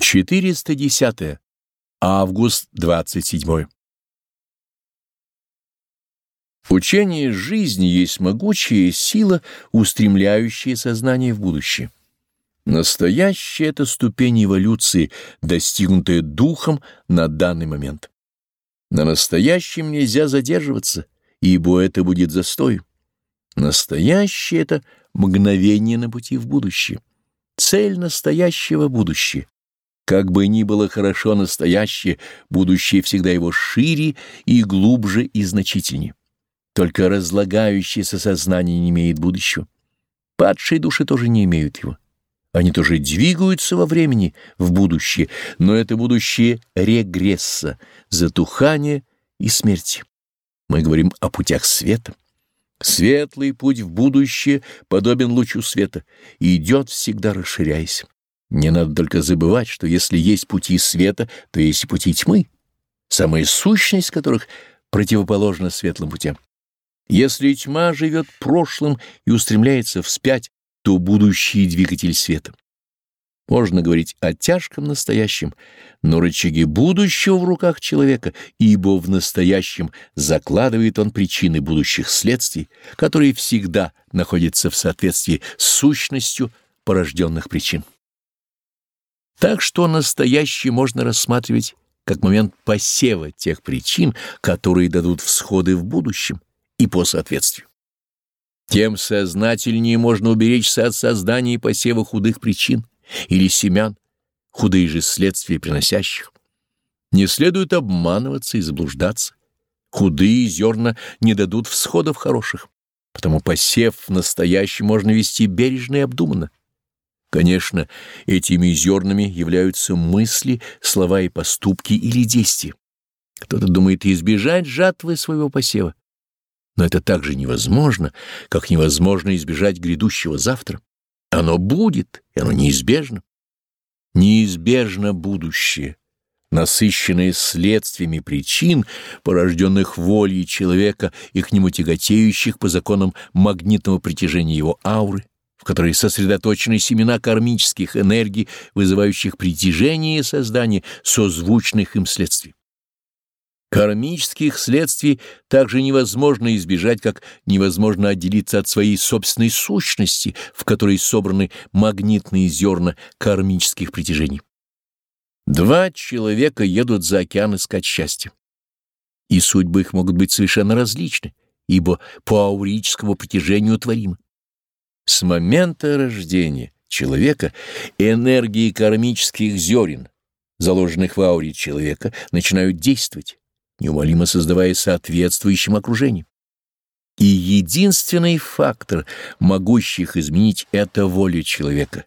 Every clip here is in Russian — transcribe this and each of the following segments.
410. Август 27. Учение жизни есть могучая сила, устремляющая сознание в будущее. Настоящая — это ступень эволюции, достигнутая духом на данный момент. На настоящем нельзя задерживаться, ибо это будет застой. Настоящее — это мгновение на пути в будущее. Цель настоящего — будущее. Как бы ни было хорошо настоящее, будущее всегда его шире и глубже и значительнее. Только разлагающееся сознание не имеет будущего. Падшие души тоже не имеют его. Они тоже двигаются во времени в будущее, но это будущее регресса, затухания и смерти. Мы говорим о путях света. Светлый путь в будущее подобен лучу света и идет всегда расширяясь. Не надо только забывать, что если есть пути света, то есть и пути тьмы, самая сущность которых противоположна светлым путям. Если тьма живет прошлым и устремляется вспять, то будущий двигатель света. Можно говорить о тяжком настоящем, но рычаги будущего в руках человека, ибо в настоящем закладывает он причины будущих следствий, которые всегда находятся в соответствии с сущностью порожденных причин. Так что настоящее можно рассматривать как момент посева тех причин, которые дадут всходы в будущем и по соответствию. Тем сознательнее можно уберечься от создания и посева худых причин или семян, худые же следствия приносящих. Не следует обманываться и заблуждаться. Худые зерна не дадут всходов хороших, потому посев в настоящий можно вести бережно и обдуманно. Конечно, этими зернами являются мысли, слова и поступки или действия. Кто-то думает избежать жатвы своего посева. Но это так же невозможно, как невозможно избежать грядущего завтра. Оно будет, и оно неизбежно. Неизбежно будущее, насыщенное следствиями причин, порожденных волей человека и к нему тяготеющих по законам магнитного притяжения его ауры, в которой сосредоточены семена кармических энергий, вызывающих притяжение и создание созвучных им следствий. Кармических следствий также невозможно избежать, как невозможно отделиться от своей собственной сущности, в которой собраны магнитные зерна кармических притяжений. Два человека едут за океан искать счастье. И судьбы их могут быть совершенно различны, ибо по аурическому притяжению творимы. С момента рождения человека энергии кармических зерен, заложенных в ауре человека, начинают действовать, неумолимо создавая соответствующим окружением. И единственный фактор, могущий их изменить, — это воля человека,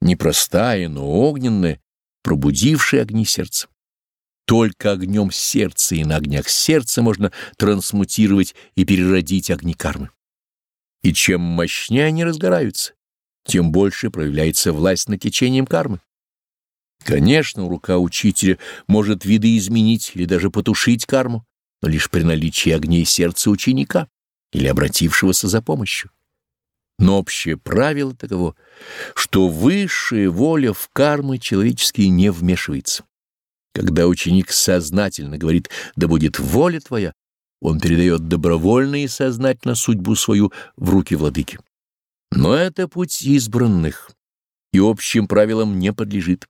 непростая, но огненная, пробудившая огни сердца. Только огнем сердца и на огнях сердца можно трансмутировать и переродить огни кармы. И чем мощнее они разгораются, тем больше проявляется власть над течением кармы. Конечно, рука учителя может видоизменить или даже потушить карму, но лишь при наличии огней сердца ученика или обратившегося за помощью. Но общее правило таково, что высшая воля в кармы человеческие не вмешивается. Когда ученик сознательно говорит «да будет воля твоя», он передает добровольно и сознательно судьбу свою в руки владыки. Но это путь избранных, и общим правилам не подлежит.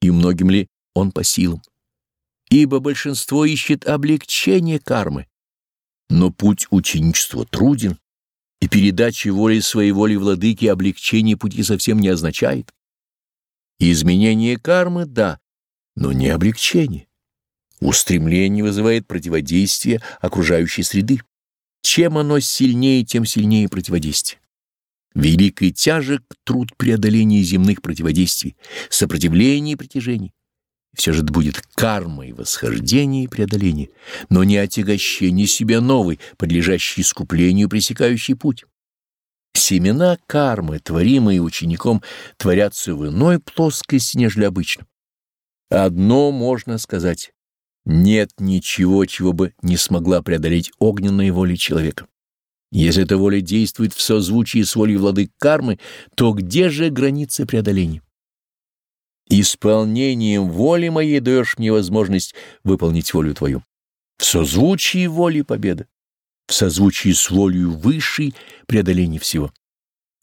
И многим ли он по силам? Ибо большинство ищет облегчение кармы. Но путь ученичества труден, и передача воли своей воли владыки облегчение пути совсем не означает. Изменение кармы — да, но не облегчение. Устремление вызывает противодействие окружающей среды. Чем оно сильнее, тем сильнее противодействие. Велик и тяжек труд преодоления земных противодействий, сопротивления и притяжений. Все же это будет карма и восхождение и преодоление, но не отягощение себя новой, подлежащей искуплению пресекающий путь. Семена кармы, творимые учеником, творятся в иной плоскости, нежели обычно. Одно можно сказать нет ничего, чего бы не смогла преодолеть огненная воля человека. Если эта воля действует в созвучии с волей владык кармы, то где же границы преодоления? Исполнением воли моей даешь мне возможность выполнить волю Твою. В созвучии воли победа, в созвучии с волею высшей преодоление всего.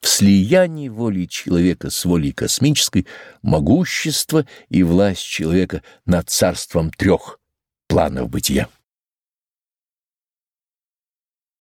В слиянии воли человека с волей космической могущество и власть человека над царством трех планов бытия.